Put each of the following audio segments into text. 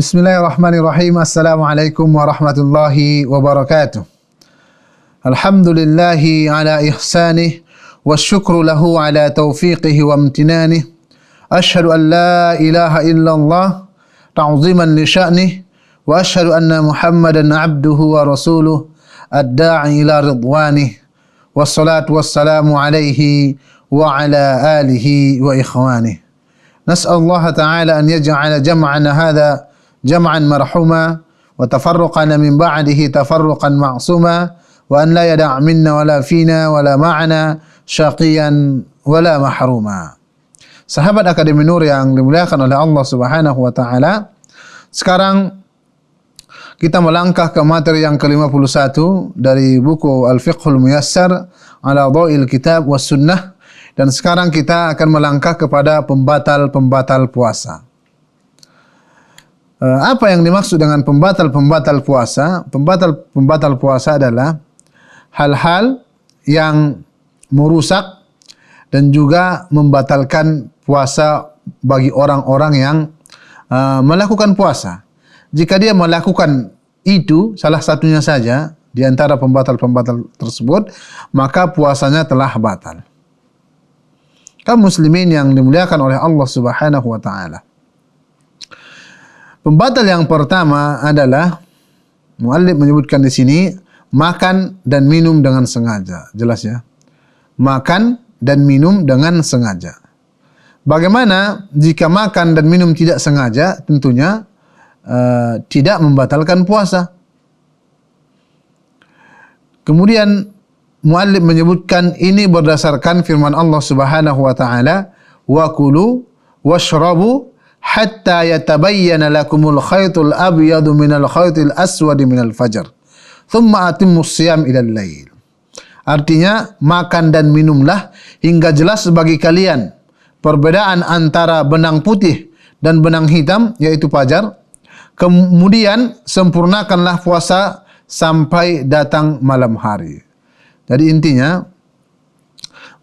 بسم الله الرحمن الرحيم السلام عليكم ورحمة الله وبركاته الحمد لله على إحسانه والشكر له على توفيقه وامتنانه أشهد أن لا إله إلا الله تعظيما لشأنه وأشهد أن محمدا عبده ورسوله الداعي إلى رضوانه والصلاة والسلام عليه وعلى آله وإخوانه نسأل الله تعالى أن يجعل جمعنا هذا jam'an marhuma wa tafarruqana min ba'dihi tafarruqan ma'suma wa an la yada' minna wala fina wala ma'na syaqiyan wala mahruma Sahabat Akademi Nur yang dimuliakan oleh Allah Subhanahu wa taala sekarang kita melangkah ke materi yang ke-51 dari buku Al-Fiqhul Muyassar ala Dha'il Kitab was Sunnah dan sekarang kita akan melangkah kepada pembatal-pembatal puasa. Uh, apa yang dimaksud dengan pembatal-pembatal puasa? Pembatal-pembatal puasa adalah hal-hal yang merusak dan juga membatalkan puasa bagi orang-orang yang uh, melakukan puasa. Jika dia melakukan itu salah satunya saja di antara pembatal-pembatal tersebut, maka puasanya telah batal. Kaum muslimin yang dimuliakan oleh Allah Subhanahu wa taala. Pembatal yang pertama adalah muallif menyebutkan di sini makan dan minum dengan sengaja. Jelas ya. Makan dan minum dengan sengaja. Bagaimana jika makan dan minum tidak sengaja? Tentunya uh, tidak membatalkan puasa. Kemudian muallif menyebutkan ini berdasarkan firman Allah Subhanahu wa taala, "Wa kulu washrabu hatta yatabayyana lakumul khaytul abyadu minal khaytil aswadi minal fajr. Thumma atimmus siyam ila lail. Artinya makan dan minumlah hingga jelas bagi kalian perbedaan antara benang putih dan benang hitam yaitu fajar. Kemudian sempurnakanlah puasa sampai datang malam hari. Jadi intinya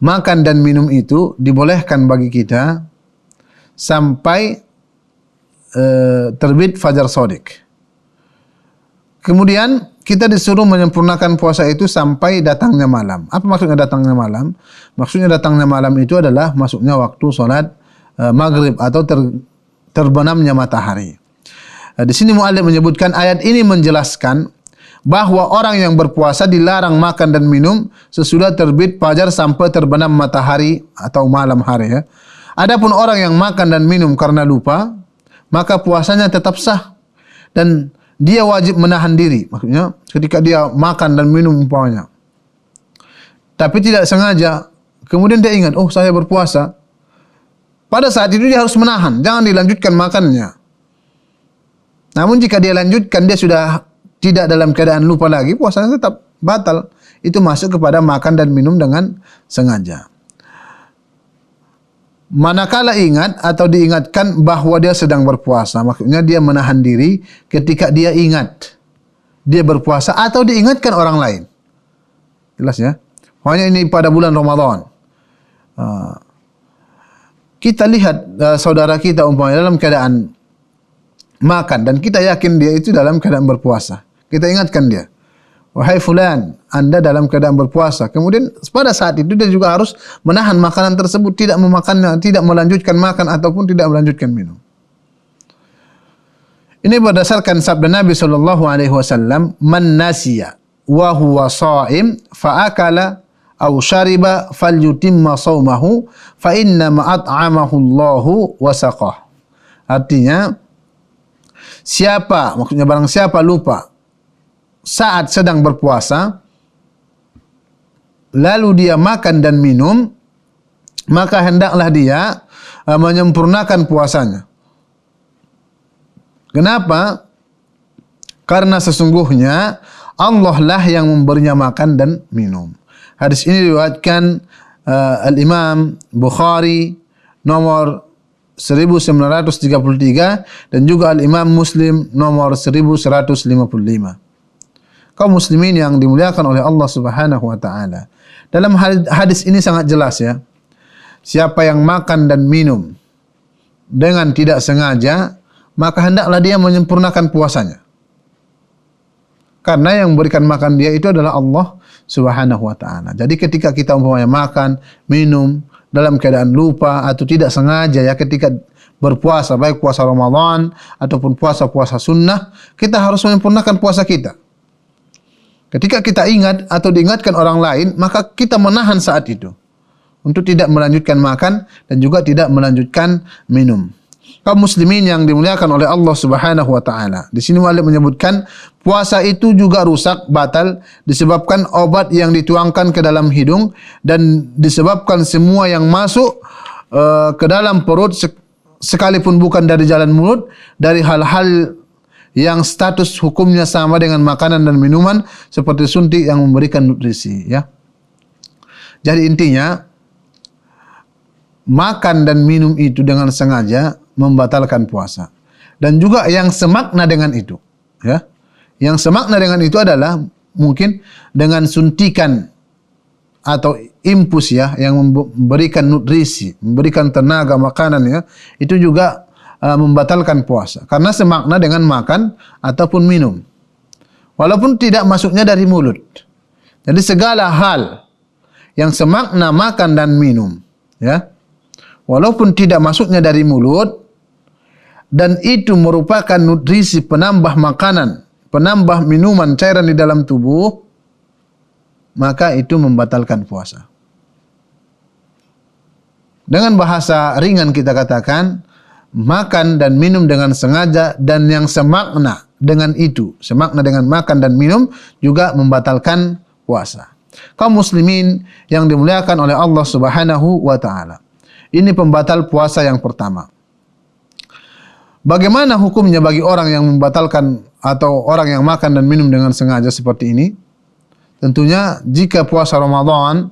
makan dan minum itu dibolehkan bagi kita sampai Eh, terbit fajar sodik. Kemudian kita disuruh menyempurnakan puasa itu sampai datangnya malam. Apa maksudnya datangnya malam? Maksudnya datangnya malam itu adalah masuknya waktu solat uh, maghrib atau ter, terbenamnya matahari. Uh, di sini muallim menyebutkan ayat ini menjelaskan bahawa orang yang berpuasa dilarang makan dan minum sesudah terbit fajar sampai terbenam matahari atau malam hari. Ya. Adapun orang yang makan dan minum karena lupa, maka puasanya tetap sah. Dan dia wajib menahan diri. Maksudnya ketika dia makan dan minum umpamanya. Tapi tidak sengaja kemudian dia ingat oh saya berpuasa. Pada saat itu dia harus menahan. Jangan dilanjutkan makannya. Namun jika dia lanjutkan dia sudah tidak dalam keadaan lupa lagi puasanya tetap batal. Itu masuk kepada makan dan minum dengan sengaja manakala ingat atau diingatkan bahawa dia sedang berpuasa maksudnya dia menahan diri ketika dia ingat dia berpuasa atau diingatkan orang lain. Jelas ya? Hanya ini pada bulan Ramadan. Ah. kita lihat ah, saudara kita umpamanya dalam keadaan makan dan kita yakin dia itu dalam keadaan berpuasa. Kita ingatkan dia Wahai fulan, anda dalam keadaan berpuasa. Kemudian pada saat itu dia juga harus menahan makanan tersebut, tidak memakannya, tidak melanjutkan makan ataupun tidak melanjutkan minum. Ini berdasarkan sabda Nabi sallallahu alaihi wasallam, "Man nasiya wa huwa sha'im fa akala aw shariba falyutimma shaumahu fa inna ma at'amahu Allahu wa saqah." Artinya siapa maksudnya barang siapa lupa saat sedang berpuasa lalu dia makan dan minum maka hendaklah dia uh, menyempurnakan puasanya. Kenapa? Karena sesungguhnya Allah lah yang memberinya makan dan minum. Hadis ini diriwayatkan uh, al-Imam Bukhari nomor 1933 dan juga al-Imam Muslim nomor 1155 kaum muslimin yang dimuliakan oleh Allah Subhanahu wa taala. Dalam hadis ini sangat jelas ya. Siapa yang makan dan minum dengan tidak sengaja, maka hendaklah dia menyempurnakan puasanya. Karena yang memberikan makan dia itu adalah Allah Subhanahu wa taala. Jadi ketika kita umpamanya makan, minum dalam keadaan lupa atau tidak sengaja ya ketika berpuasa baik puasa Ramadan ataupun puasa-puasa sunnah, kita harus menyempurnakan puasa kita. Ketika kita ingat atau diingatkan orang lain, maka kita menahan saat itu untuk tidak melanjutkan makan dan juga tidak melanjutkan minum kaum muslimin yang dimuliakan oleh Allah Subhanahu wa taala. Di sini Malik menyebutkan puasa itu juga rusak, batal disebabkan obat yang dituangkan ke dalam hidung dan disebabkan semua yang masuk uh, ke dalam perut sekalipun bukan dari jalan mulut dari hal-hal yang status hukumnya sama dengan makanan dan minuman seperti suntik yang memberikan nutrisi ya. Jadi intinya makan dan minum itu dengan sengaja membatalkan puasa. Dan juga yang semakna dengan itu, ya. Yang semakna dengan itu adalah mungkin dengan suntikan atau impus ya yang memberikan nutrisi, memberikan tenaga makanan ya, itu juga uh, membatalkan puasa. Karena semakna dengan makan ataupun minum. Walaupun tidak masuknya dari mulut. Jadi segala hal yang semakna makan dan minum, ya, walaupun tidak masuknya dari mulut, dan itu merupakan nutrisi penambah makanan, penambah minuman cairan di dalam tubuh, maka itu membatalkan puasa. Dengan bahasa ringan kita katakan, makan dan minum dengan sengaja dan yang semakna dengan itu, semakna dengan makan dan minum juga membatalkan puasa. Kaum muslimin yang dimuliakan oleh Allah Subhanahu wa taala. Ini pembatal puasa yang pertama. Bagaimana hukumnya bagi orang yang membatalkan atau orang yang makan dan minum dengan sengaja seperti ini? Tentunya jika puasa Ramadan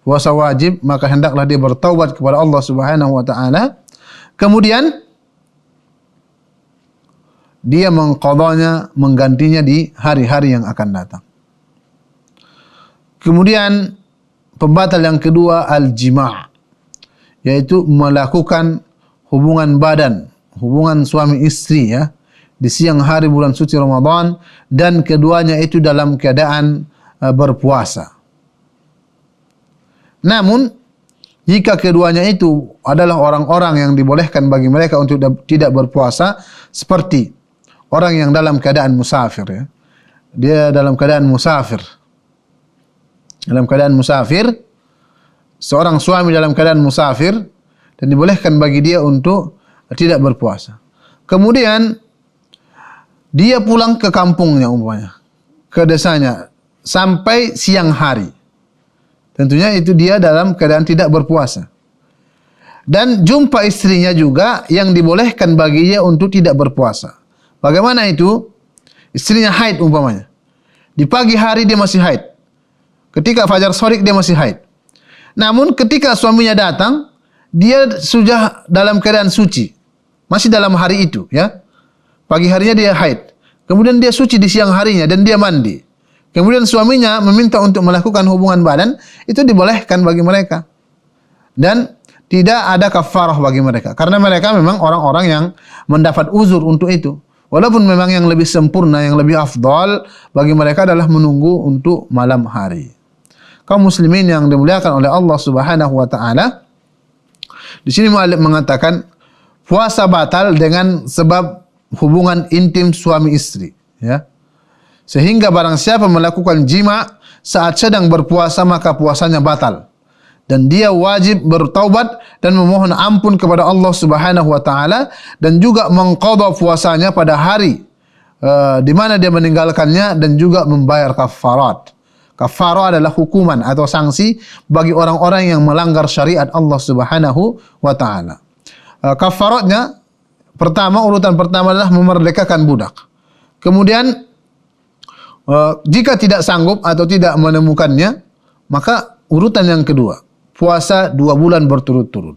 puasa wajib maka hendaklah dia bertaubat kepada Allah Subhanahu wa taala. Kemudian dia mengqadanya menggantinya di hari-hari yang akan datang. Kemudian pembatal yang kedua al-jima' yaitu melakukan hubungan badan hubungan suami istri ya di siang hari bulan suci Ramadan dan keduanya itu dalam keadaan uh, berpuasa. Namun jika keduanya itu adalah orang-orang yang dibolehkan bagi mereka untuk tidak berpuasa seperti orang yang dalam keadaan musafir ya. Dia dalam keadaan musafir. Dalam keadaan musafir seorang suami dalam keadaan musafir dan dibolehkan bagi dia untuk tidak berpuasa. Kemudian dia pulang ke kampungnya umpamanya, ke desanya sampai siang hari. Tentunya itu dia dalam keadaan tidak berpuasa. Dan jumpa istrinya juga yang dibolehkan baginya untuk tidak berpuasa. Bagaimana itu? Istrinya haid umpamanya. Di pagi hari dia masih haid. Ketika fajar sorik dia masih haid. Namun ketika suaminya datang, dia sudah dalam keadaan suci masih dalam hari itu ya pagi harinya dia haid kemudian dia suci di siang harinya dan dia mandi kemudian suaminya meminta untuk melakukan hubungan badan itu dibolehkan bagi mereka. Dan tidak ada kafarah bagi mereka. Karena mereka memang orang-orang yang mendapat uzur untuk itu. Walaupun memang yang lebih sempurna yang lebih afdal bagi mereka adalah menunggu untuk malam hari. Kaum muslimin yang dimuliakan oleh Allah Subhanahu wa taala di sini muallif mengatakan puasa batal dengan sebab hubungan intim suami istri ya sehingga barang siapa melakukan jima saat sedang berpuasa maka puasanya batal dan dia wajib bertaubat dan memohon ampun kepada Allah Subhanahu wa taala dan juga mengqadha puasanya pada hari uh, di mana dia meninggalkannya dan juga membayar kafarat. Kafarah adalah hukuman atau sanksi bagi orang-orang yang melanggar syariat Allah Subhanahu wa taala. Uh, kafaratnya pertama urutan pertama adalah memerdekakan budak. Kemudian jika tidak sanggup atau tidak menemukannya, maka urutan yang kedua puasa dua bulan berturut-turut.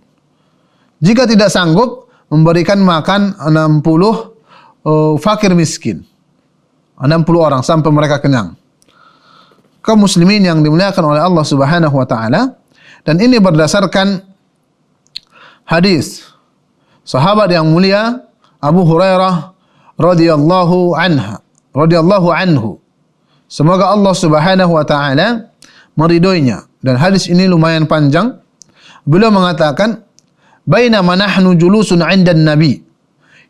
Jika tidak sanggup memberikan makan 60 uh, fakir miskin. 60 orang sampai mereka kenyang. Kaum muslimin yang dimuliakan oleh Allah Subhanahu wa taala dan ini berdasarkan hadis sahabat yang mulia Abu Hurairah radhiyallahu anha radhiyallahu anhu. Semoga Allah Subhanahu wa taala meridhoinya. Dan hadis ini lumayan panjang. Beliau mengatakan, "Bainama nahnu julusun 'inda an-nabi,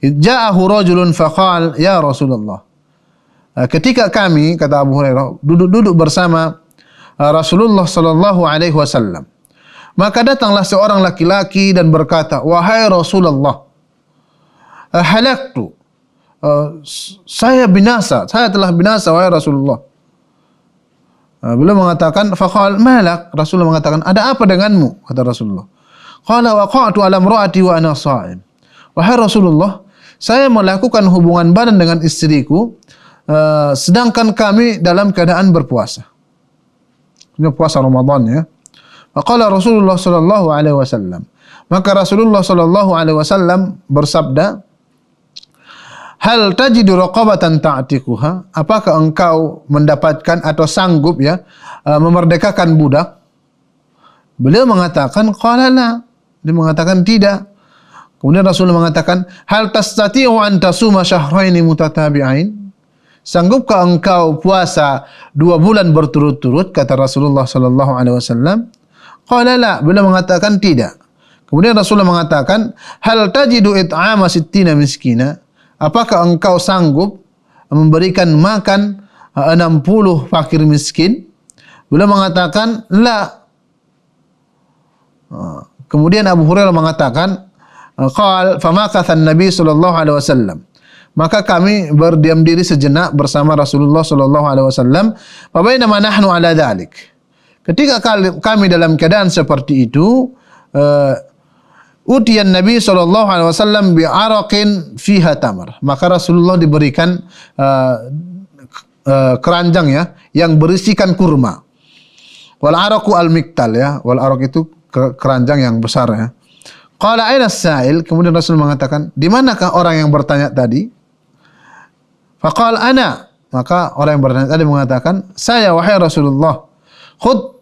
ja'ahu rajulun faqal, ya Rasulullah." Uh, ketika kami kata Abu Hurairah duduk-duduk bersama uh, Rasulullah sallallahu alaihi wasallam maka datanglah seorang laki-laki dan berkata wahai Rasulullah uh, halaktu saya binasa saya telah binasa wahai Rasulullah beliau mengatakan faqal malak Rasulullah mengatakan ada apa denganmu kata Rasulullah qala waqa'tu ala imraati wa ana sha'im wahai Rasulullah saya melakukan hubungan badan dengan istriku Uh, sedangkan kami dalam keadaan berpuasa. Ini puasa Ramadan ya. Maka Rasulullah sallallahu alaihi wasallam. Maka Rasulullah sallallahu alaihi wasallam bersabda, "Hal tajidu raqabatan ta'tiquha?" Apakah engkau mendapatkan atau sanggup ya uh, memerdekakan budak? Beliau mengatakan, "Qala la." Dia mengatakan tidak. Kemudian Rasulullah mengatakan, "Hal tastati'u an tasuma syahraini mutatabi'ain?" Sanggupkah engkau puasa dua bulan berturut-turut kata Rasulullah sallallahu alaihi wasallam? Qala la, beliau mengatakan tidak. Kemudian Rasulullah mengatakan, "Hal tajidu it'ama sittina miskina?" Apakah engkau sanggup memberikan makan 60 fakir miskin? Beliau mengatakan, "La." Kemudian Abu Hurairah mengatakan, "Qal famakatha an-nabi sallallahu alaihi wasallam." maka kami berdiam diri sejenak bersama Rasulullah sallallahu alaihi wasallam fabainama nahnu ala dhalik ketika kami dalam keadaan seperti itu uh, utiyan nabi sallallahu alaihi wasallam bi araqin fiha tamar. Maka Rasulullah diberikan uh, uh, keranjang ya yang berisikan kurma. Wal araqu al miktal ya. Wal araq itu keranjang yang besar ya. Qala aina sa'il kemudian Rasul mengatakan di manakah orang yang bertanya tadi? Faqal ana. Maka orang yang bertanya tadi mengatakan, saya wahai Rasulullah. Khud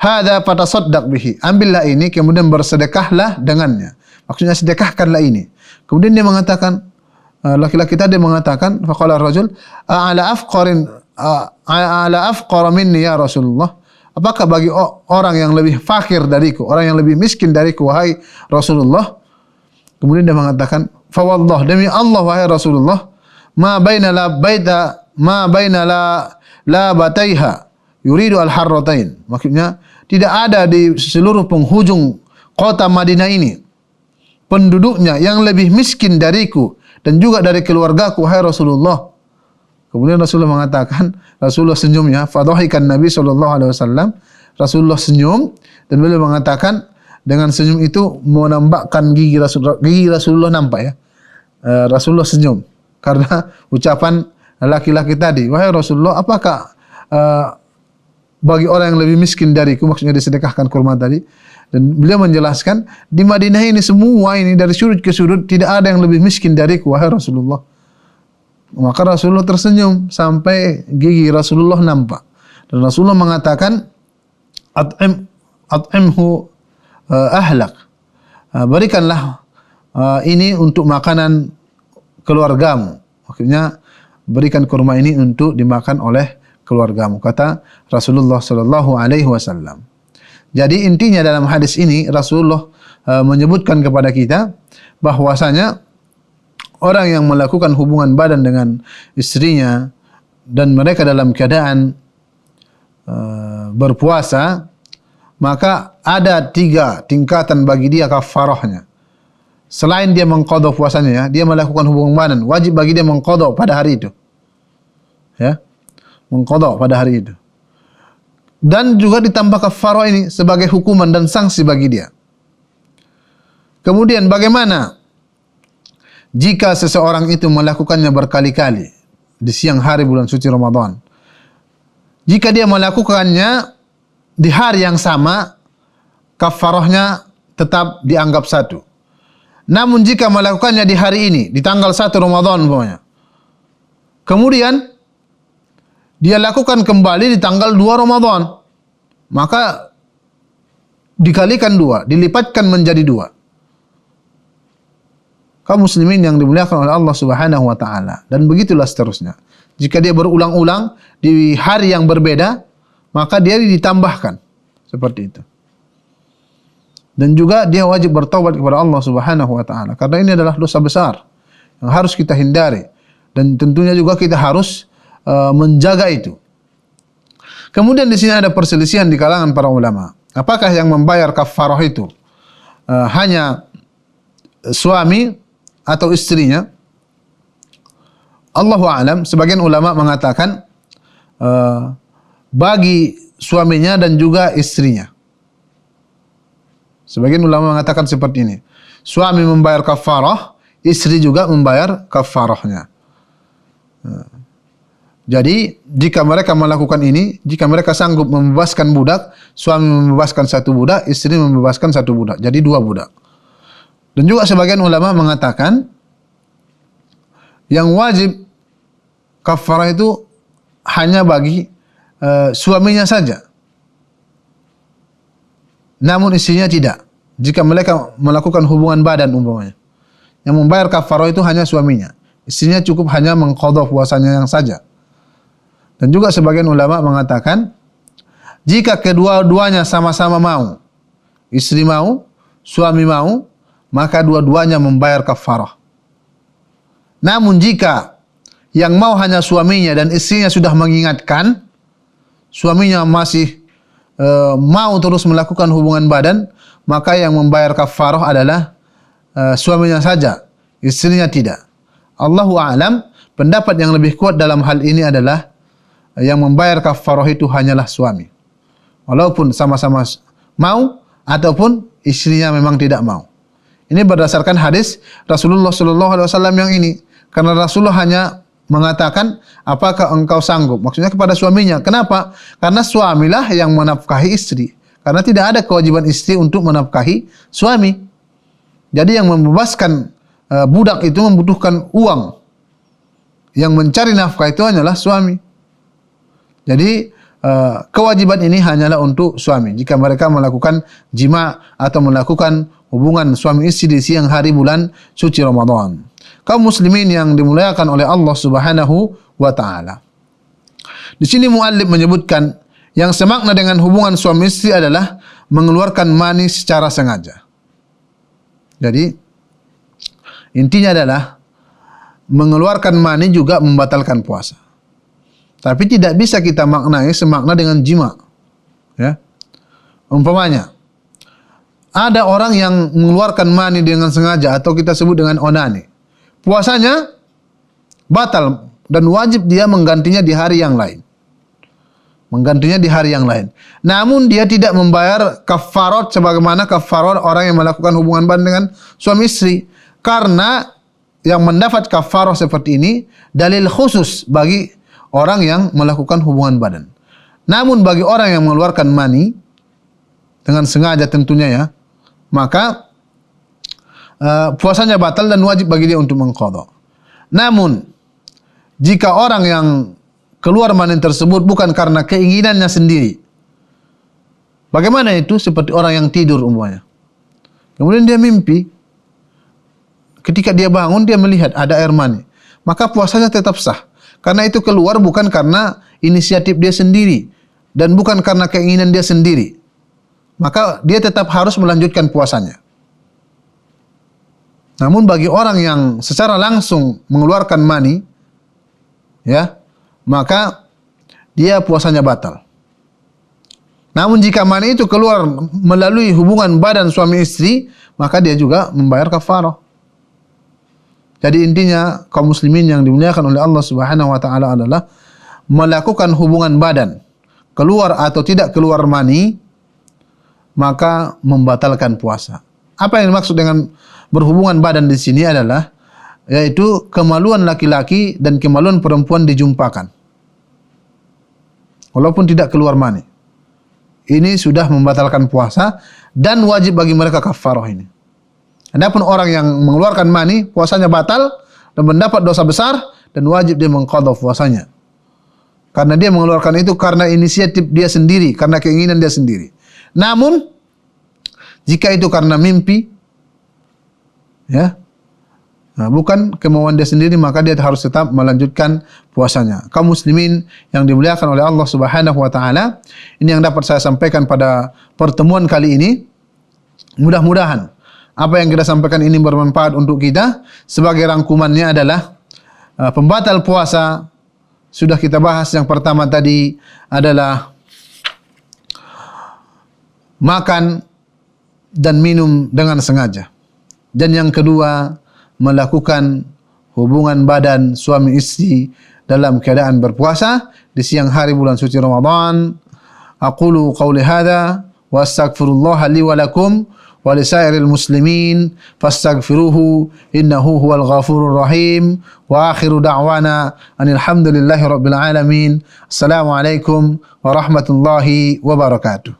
hadha fatasaddaq bihi. Ambillah ini kemudian bersedekahlah dengannya. Maksudnya sedekahkanlah ini. Kemudian dia mengatakan, uh, laki-laki tadi mengatakan, faqala rajul, ala afqarin ala afqar minni ya Rasulullah. Apakah bagi orang yang lebih fakir dariku, orang yang lebih miskin dariku wahai Rasulullah? Kemudian dia mengatakan, fa wallah demi Allah wahai Rasulullah, ma baina la baita ma baina la la bataiha yuridu al harratain maksudnya tidak ada di seluruh penghujung kota Madinah ini penduduknya yang lebih miskin dariku dan juga dari keluargaku hai Rasulullah. Kemudian Rasulullah mengatakan Rasulullah senyumnya fadhahikan Nabi sallallahu alaihi wasallam. Rasulullah senyum dan beliau mengatakan dengan senyum itu menampakkan gigi Rasulullah gigi Rasulullah nampak ya. Uh, Rasulullah senyum. Karena ucapan laki-laki tadi wahai Rasulullah apakah uh, bagi orang yang lebih miskin dariku maksudnya disedekahkan kurma tadi. Dan beliau menjelaskan di Madinah ini semua ini dari sudut ke sudut tidak ada yang lebih miskin dariku wahai Rasulullah. Maka Rasulullah tersenyum sampai gigi Rasulullah nampak. Dan Rasulullah mengatakan at'im at'imhu uh, ahlak. Uh, berikanlah uh, ini untuk makanan keluargamu. Maksudnya berikan kurma ini untuk dimakan oleh keluargamu. Kata Rasulullah sallallahu alaihi wasallam. Jadi intinya dalam hadis ini Rasulullah uh, menyebutkan kepada kita bahwasanya orang yang melakukan hubungan badan dengan istrinya dan mereka dalam keadaan uh, berpuasa maka ada tiga tingkatan bagi dia kafarahnya. Selain dia mengkodok puasanya ya, dia melakukan hubungan badan wajib bagi dia mengkodok pada hari itu. Ya mengkodok pada hari itu. Dan juga ditambah kafarah ini sebagai hukuman dan sanksi bagi dia. Kemudian bagaimana jika seseorang itu melakukannya berkali-kali di siang hari bulan suci Ramadan? Jika dia melakukannya di hari yang sama kafarahnya tetap dianggap satu. Namun jika melakukannya di hari ini, di tanggal 1 Ramadan umpamanya. Kemudian dia lakukan kembali di tanggal 2 Ramadan. Maka dikalikan dua, dilipatkan menjadi dua. kaum muslimin yang dimuliakan oleh Allah Subhanahu wa taala dan begitulah seterusnya. Jika dia berulang-ulang di hari yang berbeda, maka dia ditambahkan seperti itu. Dan juga dia wajib bertobat kepada Allah Subhanahu wa taala karena ini adalah dosa besar yang harus kita hindari dan tentunya juga kita harus uh, menjaga itu. Kemudian di sini ada perselisihan di kalangan para ulama. Apakah yang membayar kafarah itu uh, hanya suami atau istrinya? Allahu a'lam. Sebagian ulama mengatakan uh, bagi suaminya dan juga istrinya. Sebagian ulama mengatakan seperti ini. Suami membayar kafarah, istri juga membayar kafarahnya. Jadi, jika mereka melakukan ini, jika mereka sanggup membebaskan budak, suami membebaskan satu budak, istri membebaskan satu budak. Jadi dua budak. Dan juga sebagian ulama mengatakan, yang wajib kafarah itu hanya bagi uh, suaminya saja. Namun istrinya tidak. Jika mereka melakukan hubungan badan umpamanya. Yang membayar kafarah itu hanya suaminya. Istrinya cukup hanya mengkodok puasanya yang saja. Dan juga sebagian ulama mengatakan, jika kedua-duanya sama-sama mau, istri mau, suami mau, maka dua-duanya membayar kafarah. Namun jika yang mau hanya suaminya dan istrinya sudah mengingatkan, suaminya masih uh, mau terus melakukan hubungan badan, maka yang membayar kafarah adalah uh, suaminya saja, istrinya tidak. Allahu a'lam, pendapat yang lebih kuat dalam hal ini adalah yang membayar kafarah itu hanyalah suami. Walaupun sama-sama mau ataupun istrinya memang tidak mau. Ini berdasarkan hadis Rasulullah sallallahu alaihi wasallam yang ini. Karena Rasulullah hanya mengatakan apakah engkau sanggup? Maksudnya kepada suaminya. Kenapa? Karena suamilah yang menafkahi istri. Karena tidak ada kewajiban istri untuk menafkahi suami. Jadi yang membebaskan uh, budak itu membutuhkan uang. Yang mencari nafkah itu hanyalah suami jadi uh, kewajiban ini hanyalah untuk suami jika mereka melakukan jima atau melakukan hubungan suami istri di siang hari bulan suci Ramadan kaum muslimin yang dimuliakan oleh Allah Subhanahu wa taala. Di sini muallif menyebutkan yang semakna dengan hubungan suami istri adalah mengeluarkan mani secara sengaja. Jadi intinya adalah mengeluarkan mani juga membatalkan puasa. Tapi tidak bisa kita maknai semakna dengan jima. Ya. Umpamanya ada orang yang mengeluarkan mani dengan sengaja atau kita sebut dengan onani puasanya batal dan wajib dia menggantinya di hari yang lain. Menggantinya di hari yang lain. Namun dia tidak membayar kafarat sebagaimana kafarat orang yang melakukan hubungan badan dengan suami istri. Karena yang mendapat kafarat seperti ini dalil khusus bagi orang yang melakukan hubungan badan. Namun bagi orang yang mengeluarkan mani dengan sengaja tentunya ya, maka Uh, puasanya batal dan wajib bagi dia untuk mengkodok. Namun, jika orang yang keluar manin tersebut bukan karena keinginannya sendiri, bagaimana itu? Seperti orang yang tidur umumnya. Kemudian dia mimpi, ketika dia bangun dia melihat ada air mani, maka puasanya tetap sah. Karena itu keluar bukan karena inisiatif dia sendiri dan bukan karena keinginan dia sendiri. Maka dia tetap harus melanjutkan puasanya. Namun bagi orang yang secara langsung mengeluarkan mani, ya, maka dia puasanya batal. Namun jika mani itu keluar melalui hubungan badan suami istri, maka dia juga membayar kafarah. Jadi intinya kaum muslimin yang dimuliakan oleh Allah Subhanahu wa taala adalah melakukan hubungan badan keluar atau tidak keluar mani maka membatalkan puasa. Apa yang dimaksud dengan berhubungan badan di sini adalah yaitu kemaluan laki-laki dan kemaluan perempuan dijumpakan. Walaupun tidak keluar mani. Ini sudah membatalkan puasa dan wajib bagi mereka kafarah ini. Adapun orang yang mengeluarkan mani, puasanya batal dan mendapat dosa besar dan wajib dia mengqadha puasanya. Karena dia mengeluarkan itu karena inisiatif dia sendiri, karena keinginan dia sendiri. Namun jika itu karena mimpi, ya Nah, bukan kemauan dia sendiri maka dia harus tetap melanjutkan puasanya. Kaum muslimin yang dimuliakan oleh Allah Subhanahu wa taala, ini yang dapat saya sampaikan pada pertemuan kali ini. Mudah-mudahan apa yang kita sampaikan ini bermanfaat untuk kita. Sebagai rangkumannya adalah uh, pembatal puasa sudah kita bahas yang pertama tadi adalah makan dan minum dengan sengaja. Dan yang kedua melakukan hubungan badan suami istri dalam keadaan berpuasa di siang hari bulan suci Ramadan. Aqulu qawli hadha wa astaghfirullah li wa lakum ولسائر المسلمين فاستغفروه إنه هو الغفور الرحيم. وآخر دعوانا أن الحمد لله رب العالمين. السلام عليكم ورحمة الله وبركاته.